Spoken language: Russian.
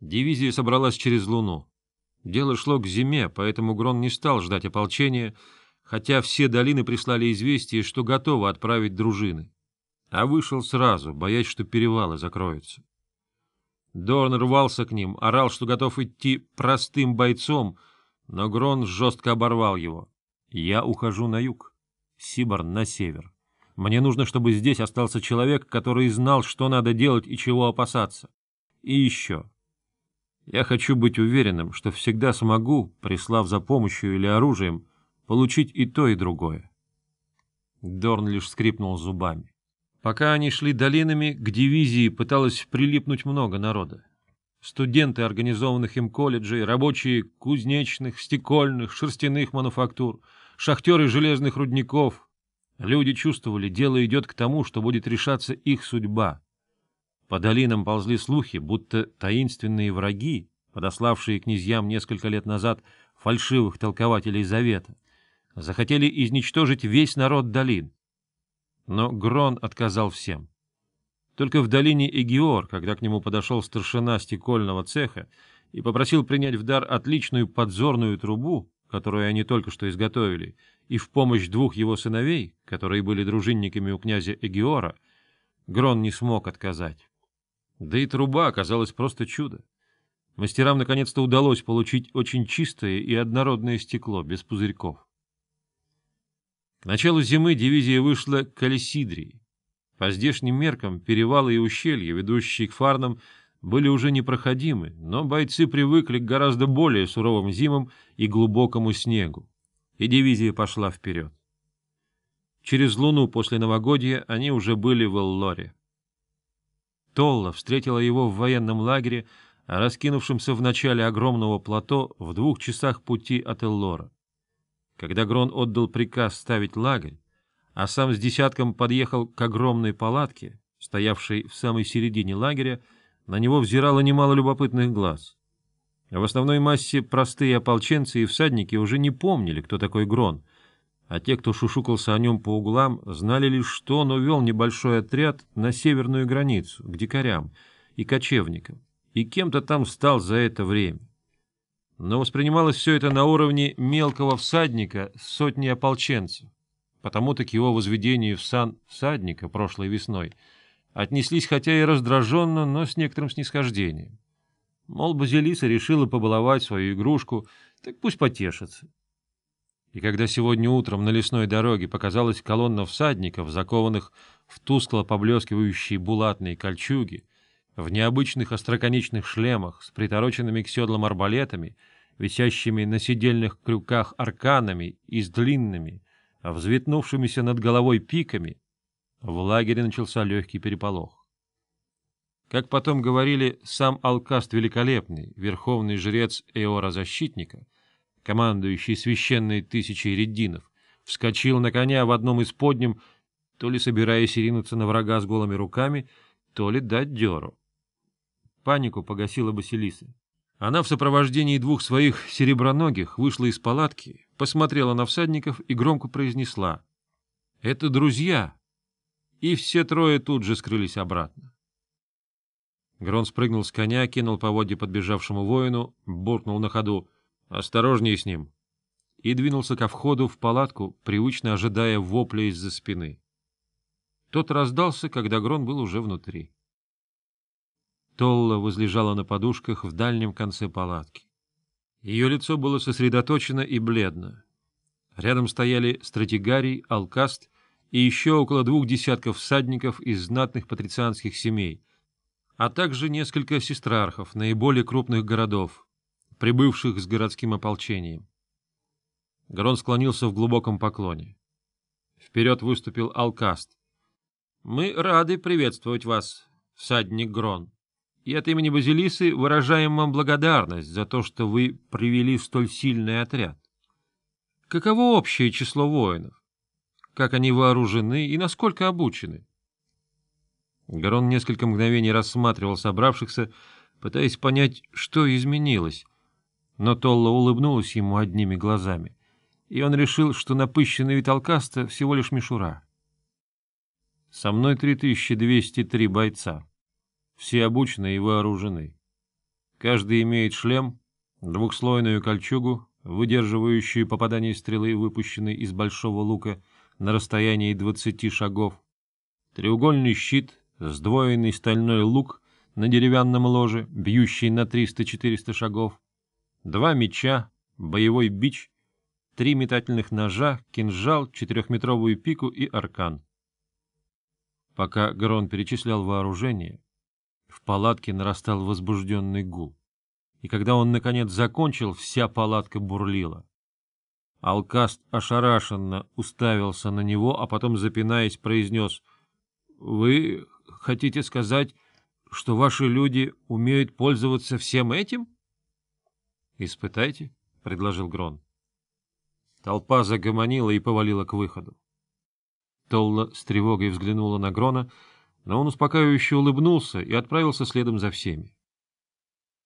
Дивизия собралась через Луну. Дело шло к зиме, поэтому Грон не стал ждать ополчения, хотя все долины прислали известие, что готовы отправить дружины. А вышел сразу, боясь, что перевалы закроются. Дорн рвался к ним, орал, что готов идти простым бойцом, но Грон жестко оборвал его. «Я ухожу на юг, Сиборн на север. Мне нужно, чтобы здесь остался человек, который знал, что надо делать и чего опасаться. И еще. Я хочу быть уверенным, что всегда смогу, прислав за помощью или оружием, получить и то, и другое». Дорн лишь скрипнул зубами. Пока они шли долинами, к дивизии пыталось прилипнуть много народа. Студенты организованных им колледжей, рабочие кузнечных, стекольных, шерстяных мануфактур, шахтеры железных рудников. Люди чувствовали, дело идет к тому, что будет решаться их судьба. По долинам ползли слухи, будто таинственные враги, подославшие князьям несколько лет назад фальшивых толкователей Завета, захотели изничтожить весь народ долин. Но Грон отказал всем. Только в долине Эгиор, когда к нему подошел старшина стекольного цеха и попросил принять в дар отличную подзорную трубу, которую они только что изготовили, и в помощь двух его сыновей, которые были дружинниками у князя Эгиора, Грон не смог отказать. Да и труба оказалась просто чудо. Мастерам наконец-то удалось получить очень чистое и однородное стекло, без пузырьков. К началу зимы дивизия вышла к Алисидрии. По здешним меркам перевалы и ущелья, ведущие к Фарнам, были уже непроходимы, но бойцы привыкли к гораздо более суровым зимам и глубокому снегу, и дивизия пошла вперед. Через луну после новогодия они уже были в Эллоре. Толла встретила его в военном лагере, раскинувшемся в начале огромного плато в двух часах пути от Эллора. Когда Грон отдал приказ ставить лагерь, а сам с десятком подъехал к огромной палатке, стоявшей в самой середине лагеря, на него взирало немало любопытных глаз. В основной массе простые ополченцы и всадники уже не помнили, кто такой Грон, а те, кто шушукался о нем по углам, знали лишь, что он увел небольшой отряд на северную границу, к дикарям и кочевникам, и кем-то там стал за это время но воспринималось все это на уровне мелкого всадника с сотней ополченцев. Потому-то к его возведению в сан всадника прошлой весной отнеслись хотя и раздраженно, но с некоторым снисхождением. Мол, Базилиса решила побаловать свою игрушку, так пусть потешится. И когда сегодня утром на лесной дороге показалась колонна всадников, закованных в тускло поблескивающие булатные кольчуги, в необычных остроконечных шлемах с притороченными к седлам арбалетами, висящими на сидельных крюках арканами и с длинными, взветнувшимися над головой пиками, в лагере начался легкий переполох. Как потом говорили, сам Алкаст Великолепный, верховный жрец Эора-защитника, командующий священной тысячей реддинов, вскочил на коня в одном из подням, то ли собираясь ринуться на врага с голыми руками, то ли дать дёру. Панику погасила Басилиса. Она в сопровождении двух своих сереброногих вышла из палатки, посмотрела на всадников и громко произнесла «Это друзья!» И все трое тут же скрылись обратно. Грон спрыгнул с коня, кинул поводья подбежавшему воину, буркнул на ходу «Осторожнее с ним!» и двинулся ко входу в палатку, привычно ожидая вопля из-за спины. Тот раздался, когда Грон был уже внутри. Толла возлежала на подушках в дальнем конце палатки. Ее лицо было сосредоточено и бледно. Рядом стояли стратегарий, алкаст и еще около двух десятков всадников из знатных патрицианских семей, а также несколько сестрархов наиболее крупных городов, прибывших с городским ополчением. Грон склонился в глубоком поклоне. Вперед выступил Алкаст. — Мы рады приветствовать вас, всадник Грон и от имени Базилисы выражаем вам благодарность за то, что вы привели столь сильный отряд. Каково общее число воинов? Как они вооружены и насколько обучены? Гарон несколько мгновений рассматривал собравшихся, пытаясь понять, что изменилось, но Толла улыбнулась ему одними глазами, и он решил, что напыщенный вид Алкаста всего лишь мишура. «Со мной 3203 бойца», все обучены и вооружены. Каждый имеет шлем, двухслойную кольчугу, выдерживающую попадание стрелы, выпущенной из большого лука на расстоянии 20 шагов, треугольный щит, сдвоенный стальной лук на деревянном ложе, бьющий на 300-400 шагов, два меча, боевой бич, три метательных ножа, кинжал, четырехметровую пику и аркан. Пока Грон перечислял вооружение, в палатке нарастал возбужденный гул. И когда он, наконец, закончил, вся палатка бурлила. Алкаст ошарашенно уставился на него, а потом, запинаясь, произнес, «Вы хотите сказать, что ваши люди умеют пользоваться всем этим?» «Испытайте», — предложил Грон. Толпа загомонила и повалила к выходу. Толла с тревогой взглянула на Грона, но он успокаивающе улыбнулся и отправился следом за всеми.